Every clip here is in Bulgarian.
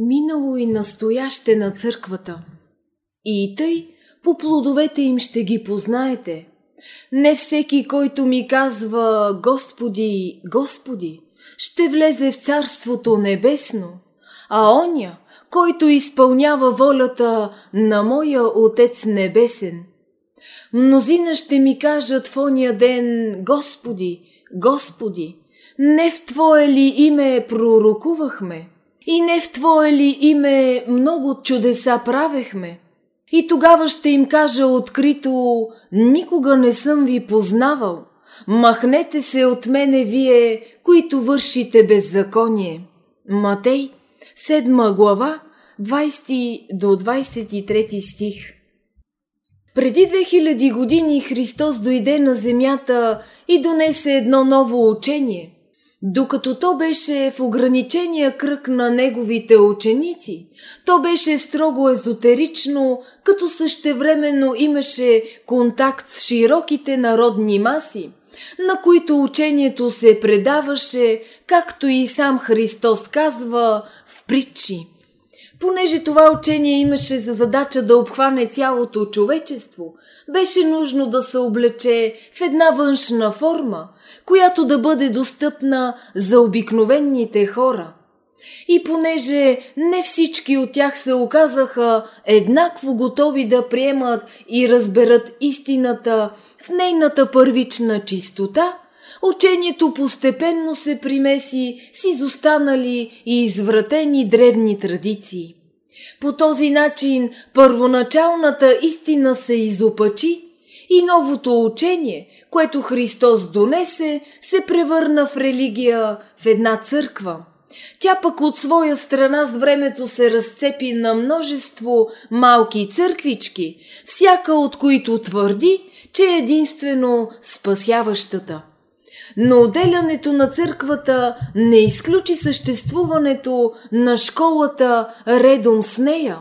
минало и настояще на църквата. И тъй по плодовете им ще ги познаете. Не всеки, който ми казва Господи, Господи, ще влезе в Царството Небесно, а оня, който изпълнява волята на моя Отец Небесен. Мнозина ще ми кажат в ония ден, Господи, Господи, не в Твое ли име пророкувахме? И не в Твое ли име много чудеса правехме? И тогава ще им кажа открито, никога не съм ви познавал. Махнете се от мене вие, които вършите беззаконие. Матей, 7 глава, 20 до 23 стих. Преди 2000 години Христос дойде на земята и донесе едно ново учение – докато то беше в ограничения кръг на неговите ученици, то беше строго езотерично, като същевременно имаше контакт с широките народни маси, на които учението се предаваше, както и сам Христос казва, в притчи. Понеже това учение имаше за задача да обхване цялото човечество, беше нужно да се облече в една външна форма, която да бъде достъпна за обикновените хора. И понеже не всички от тях се оказаха еднакво готови да приемат и разберат истината в нейната първична чистота, учението постепенно се примеси с изостанали и извратени древни традиции. По този начин първоначалната истина се изопачи и новото учение, което Христос донесе, се превърна в религия, в една църква. Тя пък от своя страна с времето се разцепи на множество малки църквички, всяка от които твърди, че е единствено спасяващата. Но отделянето на църквата не изключи съществуването на школата редом с нея.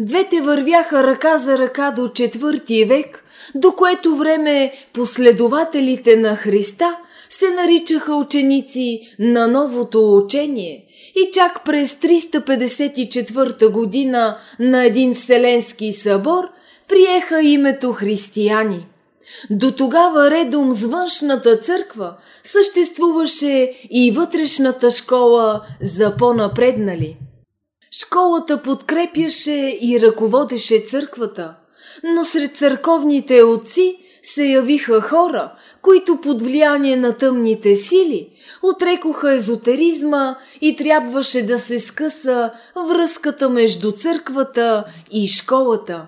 Двете вървяха ръка за ръка до четвърти век, до което време последователите на Христа се наричаха ученици на новото учение и чак през 354 година на един Вселенски събор приеха името християни. До тогава редом с външната църква съществуваше и вътрешната школа за по-напреднали. Школата подкрепяше и ръководеше църквата, но сред църковните отци се явиха хора, които под влияние на тъмните сили отрекоха езотеризма и трябваше да се скъса връзката между църквата и школата.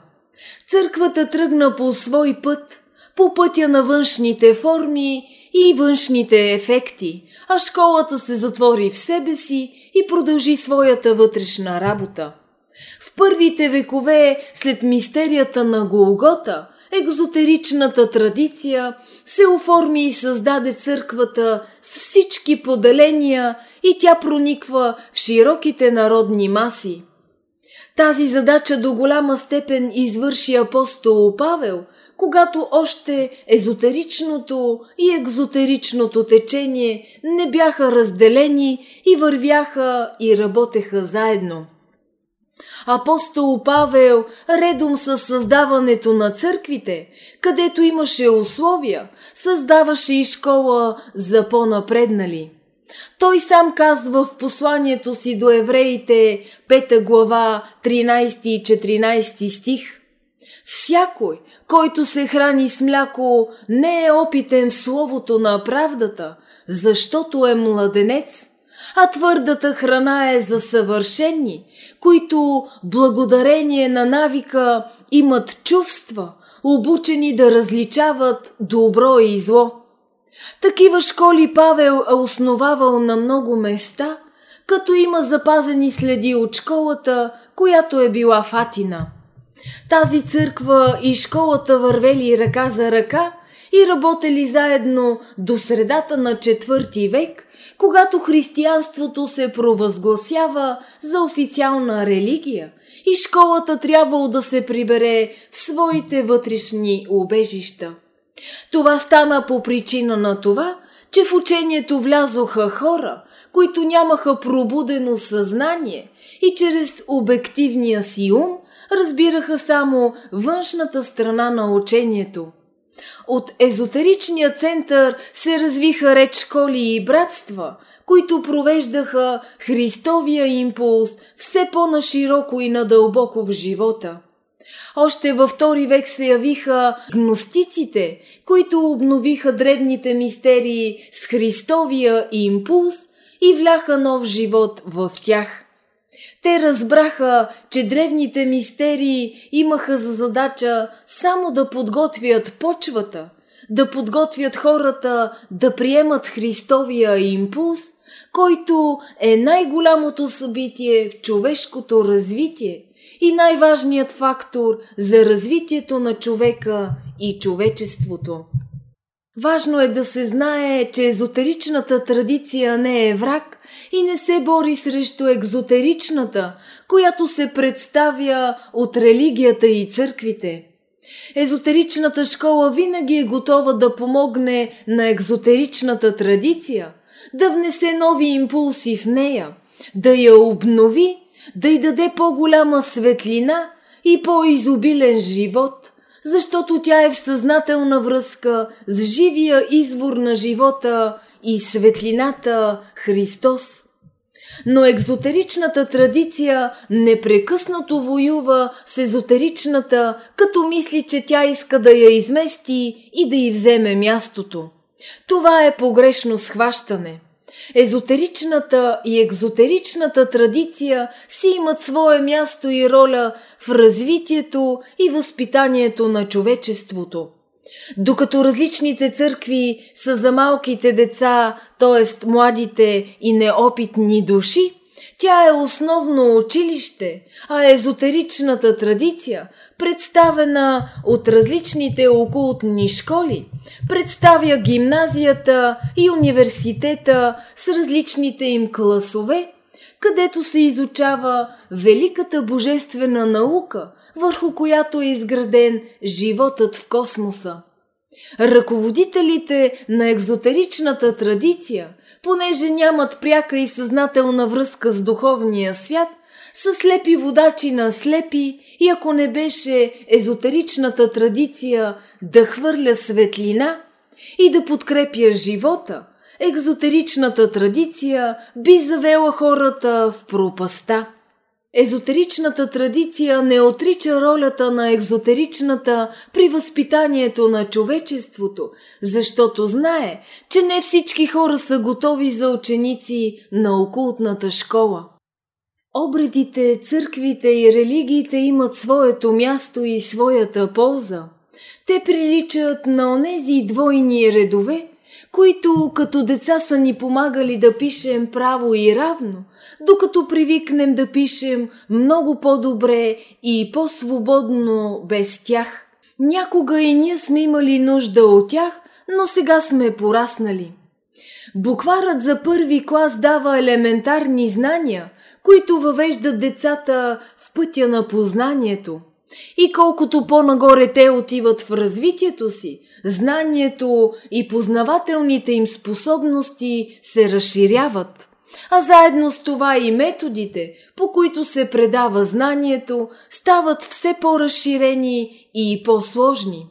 Църквата тръгна по свой път – по пътя на външните форми и външните ефекти, а школата се затвори в себе си и продължи своята вътрешна работа. В първите векове, след мистерията на Голгота, екзотеричната традиция се оформи и създаде църквата с всички поделения и тя прониква в широките народни маси. Тази задача до голяма степен извърши апостол Павел, когато още езотеричното и екзотеричното течение не бяха разделени и вървяха и работеха заедно. Апостол Павел, редом с създаването на църквите, където имаше условия, създаваше и школа за по-напреднали. Той сам казва в посланието си до евреите, 5 глава, 13 и 14 стих – Всякой, който се храни с мляко, не е опитен в словото на правдата, защото е младенец, а твърдата храна е за съвършени, които благодарение на навика имат чувства, обучени да различават добро и зло. Такива школи Павел е основавал на много места, като има запазени следи от школата, която е била Фатина – тази църква и школата вървели ръка за ръка и работели заедно до средата на четвърти век, когато християнството се провъзгласява за официална религия и школата трябвало да се прибере в своите вътрешни убежища. Това стана по причина на това, че в учението влязоха хора, които нямаха пробудено съзнание и чрез обективния си ум разбираха само външната страна на учението. От езотеричния център се развиха реч школи и братства, които провеждаха Христовия импулс все по-нашироко и надълбоко в живота. Още във втори век се явиха гностиците, които обновиха древните мистерии с Христовия импулс и вляха нов живот в тях. Те разбраха, че древните мистерии имаха за задача само да подготвят почвата, да подготвят хората да приемат Христовия импулс, който е най-голямото събитие в човешкото развитие и най-важният фактор за развитието на човека и човечеството. Важно е да се знае, че езотеричната традиция не е враг и не се бори срещу екзотеричната, която се представя от религията и църквите. Езотеричната школа винаги е готова да помогне на екзотеричната традиция, да внесе нови импулси в нея, да я обнови, да й даде по-голяма светлина и по-изобилен живот, защото тя е в съзнателна връзка с живия извор на живота и светлината Христос. Но екзотеричната традиция непрекъснато воюва с езотеричната, като мисли, че тя иска да я измести и да й вземе мястото. Това е погрешно схващане – Езотеричната и екзотеричната традиция си имат свое място и роля в развитието и възпитанието на човечеството. Докато различните църкви са за малките деца, т.е. младите и неопитни души, тя е основно училище, а езотеричната традиция, представена от различните окултни школи, представя гимназията и университета с различните им класове, където се изучава великата божествена наука, върху която е изграден животът в космоса. Ръководителите на екзотеричната традиция, понеже нямат пряка и съзнателна връзка с духовния свят, са слепи водачи на слепи и ако не беше езотеричната традиция да хвърля светлина и да подкрепя живота, екзотеричната традиция би завела хората в пропаста. Езотеричната традиция не отрича ролята на екзотеричната при възпитанието на човечеството, защото знае, че не всички хора са готови за ученици на окултната школа. Обредите, църквите и религиите имат своето място и своята полза. Те приличат на онези двойни редове, които като деца са ни помагали да пишем право и равно, докато привикнем да пишем много по-добре и по-свободно без тях. Някога и ние сме имали нужда от тях, но сега сме пораснали. Букварът за първи клас дава елементарни знания, които въвеждат децата в пътя на познанието – и колкото по-нагоре те отиват в развитието си, знанието и познавателните им способности се разширяват. А заедно с това и методите, по които се предава знанието, стават все по-разширени и по-сложни.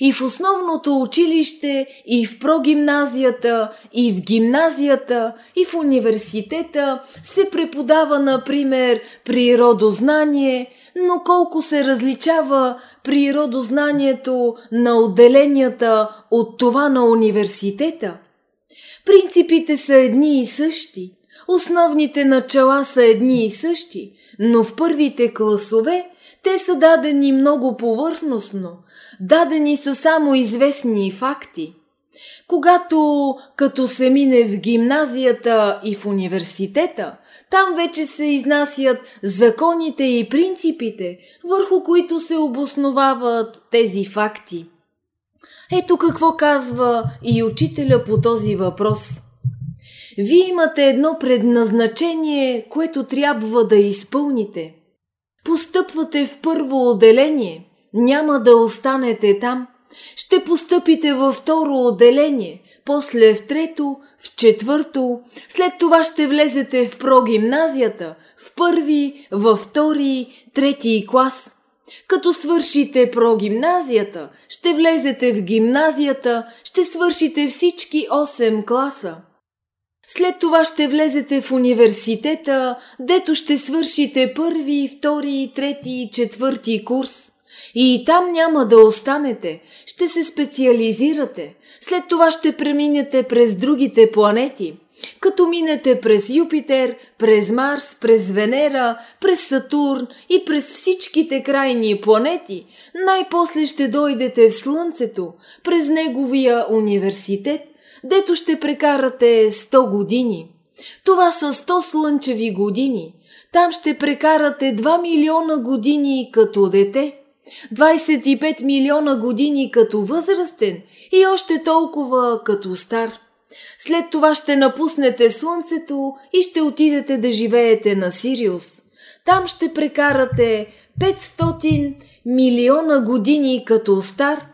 И в основното училище, и в прогимназията, и в гимназията, и в университета се преподава, например, природознание, но колко се различава природознанието на отделенията от това на университета. Принципите са едни и същи, основните начала са едни и същи, но в първите класове те са дадени много повърхностно, дадени са само известни факти. Когато като се мине в гимназията и в университета, там вече се изнасят законите и принципите, върху които се обосновават тези факти. Ето какво казва и учителя по този въпрос. Вие имате едно предназначение, което трябва да изпълните. Постъпвате в първо отделение, няма да останете там. Ще постъпите във второ отделение, после в трето, в четвърто, след това ще влезете в прогимназията, в първи, във втори, трети клас. Като свършите прогимназията, ще влезете в гимназията, ще свършите всички 8 класа. След това ще влезете в университета, дето ще свършите първи, втори, трети, четвърти курс. И там няма да останете, ще се специализирате. След това ще преминете през другите планети. Като минете през Юпитер, през Марс, през Венера, през Сатурн и през всичките крайни планети, най-после ще дойдете в Слънцето, през неговия университет, дето ще прекарате 100 години. Това са 100 слънчеви години. Там ще прекарате 2 милиона години като дете, 25 милиона години като възрастен и още толкова като стар. След това ще напуснете Слънцето и ще отидете да живеете на Сириус. Там ще прекарате 500 милиона години като стар,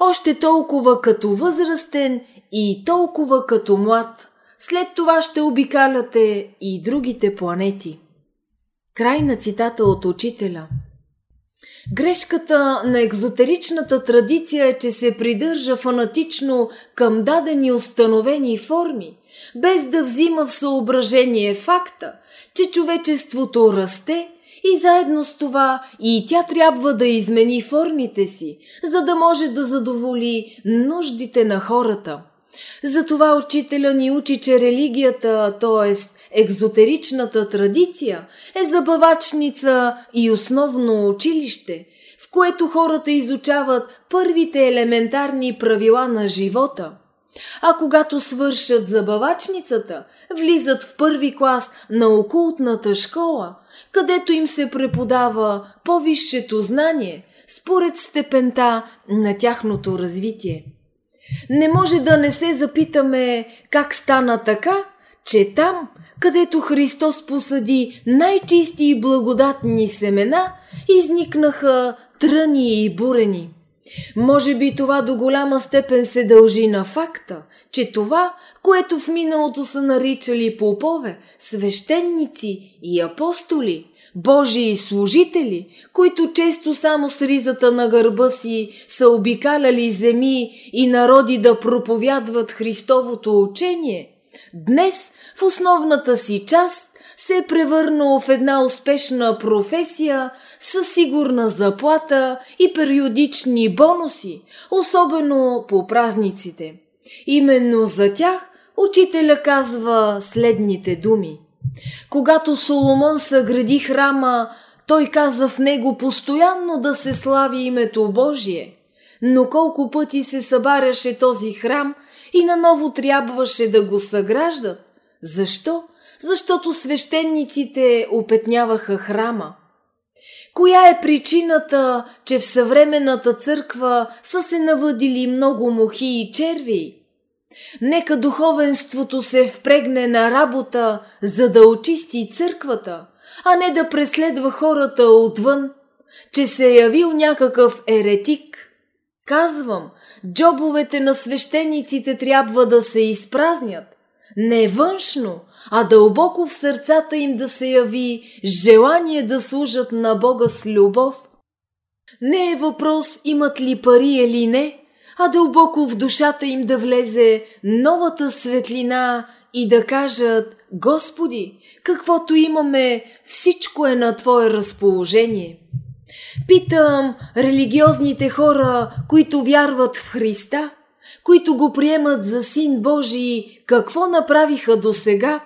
още толкова като възрастен и толкова като млад. След това ще обикаляте и другите планети. Край на цитата от учителя. Грешката на екзотеричната традиция е, че се придържа фанатично към дадени установени форми, без да взима в съображение факта, че човечеството расте и заедно с това и тя трябва да измени формите си, за да може да задоволи нуждите на хората – затова учителя ни учи, че религията, т.е. екзотеричната традиция, е забавачница и основно училище, в което хората изучават първите елементарни правила на живота. А когато свършат забавачницата, влизат в първи клас на окултната школа, където им се преподава по-висшето знание, според степента на тяхното развитие. Не може да не се запитаме как стана така, че там, където Христос посади най-чисти и благодатни семена, изникнаха тръни и бурени. Може би това до голяма степен се дължи на факта, че това, което в миналото са наричали попове, свещеници и апостоли, Божии служители, които често само с ризата на гърба си са обикаляли земи и народи да проповядват Христовото учение, днес в основната си част се е превърнал в една успешна професия с сигурна заплата и периодични бонуси, особено по празниците. Именно за тях учителя казва следните думи – когато Соломон съгради храма, той каза в него постоянно да се слави името Божие. Но колко пъти се събаряше този храм и наново трябваше да го съграждат. Защо? Защото свещениците опетняваха храма. Коя е причината, че в съвременната църква са се навъдили много мухи и черви? Нека духовенството се впрегне на работа, за да очисти църквата, а не да преследва хората отвън, че се е явил някакъв еретик. Казвам, джобовете на свещениците трябва да се изпразнят. Не външно, а дълбоко в сърцата им да се яви желание да служат на Бога с любов. Не е въпрос имат ли пари или не, а дълбоко в душата им да влезе новата светлина и да кажат Господи, каквото имаме, всичко е на Твое разположение. Питам религиозните хора, които вярват в Христа, които го приемат за Син Божий, какво направиха до сега?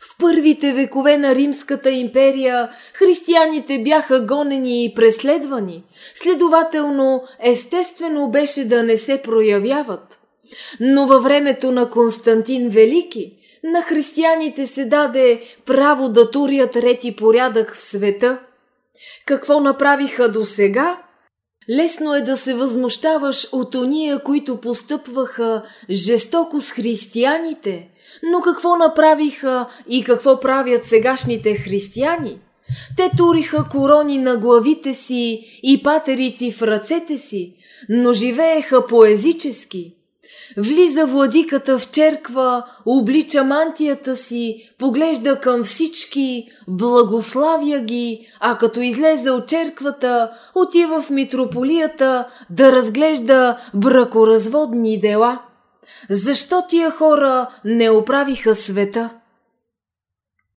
В първите векове на Римската империя християните бяха гонени и преследвани, следователно естествено беше да не се проявяват. Но във времето на Константин Велики на християните се даде право да турят рети порядък в света. Какво направиха до сега? Лесно е да се възмущаваш от ония, които постъпваха жестоко с християните – но какво направиха и какво правят сегашните християни? Те туриха корони на главите си и патерици в ръцете си, но живееха поезически. Влиза владиката в черква, облича мантията си, поглежда към всички, благославя ги, а като излезе от черквата, отива в митрополията да разглежда бракоразводни дела. Защо тия хора не оправиха света?